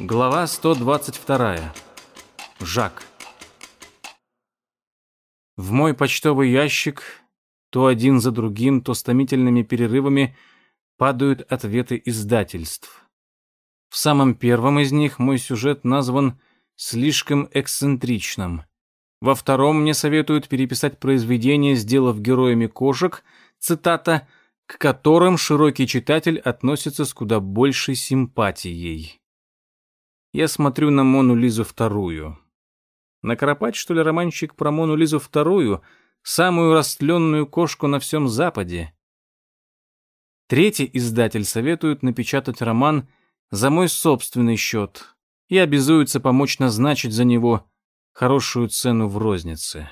Глава 122. Жак. В мой почтовый ящик то один за другим, то с томительными перерывами падают ответы издательств. В самом первом из них мой сюжет назван «слишком эксцентричным». Во втором мне советуют переписать произведение, сделав героями кошек, цитата, к которым широкий читатель относится с куда большей симпатией. Я смотрю на Мону Лизу вторую. Накропать, что ли, романчик про Мону Лизу вторую, самую растленную кошку на всем Западе? Третий издатель советует напечатать роман за мой собственный счет и обязуется помочь назначить за него хорошую цену в рознице.